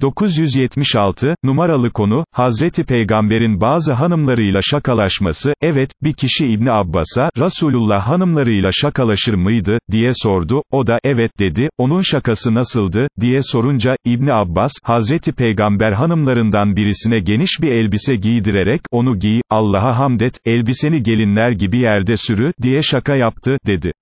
976, numaralı konu, Hazreti Peygamber'in bazı hanımlarıyla şakalaşması, evet, bir kişi İbni Abbas'a, Resulullah hanımlarıyla şakalaşır mıydı, diye sordu, o da, evet dedi, onun şakası nasıldı, diye sorunca, İbni Abbas, Hazreti Peygamber hanımlarından birisine geniş bir elbise giydirerek, onu giy, Allah'a hamd et, elbiseni gelinler gibi yerde sürü, diye şaka yaptı, dedi.